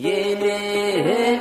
ये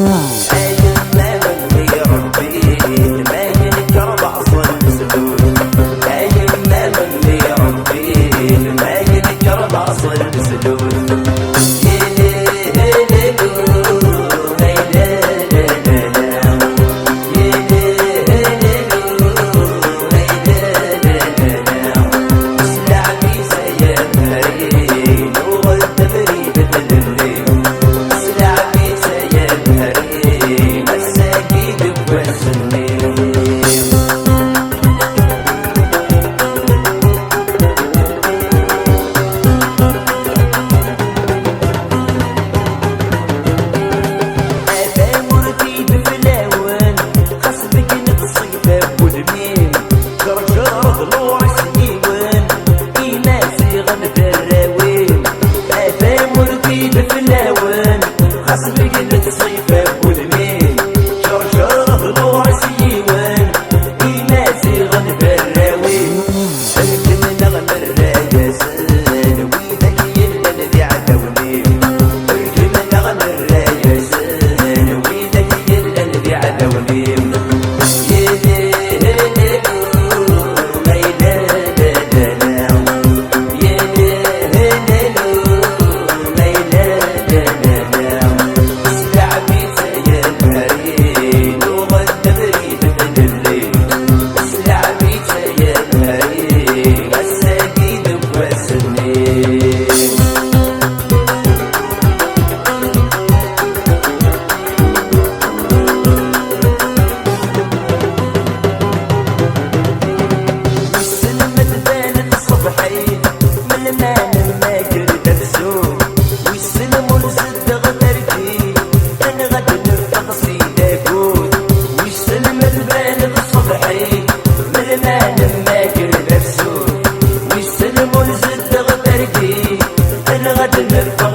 Rock. living that word. to me. घट निर्भर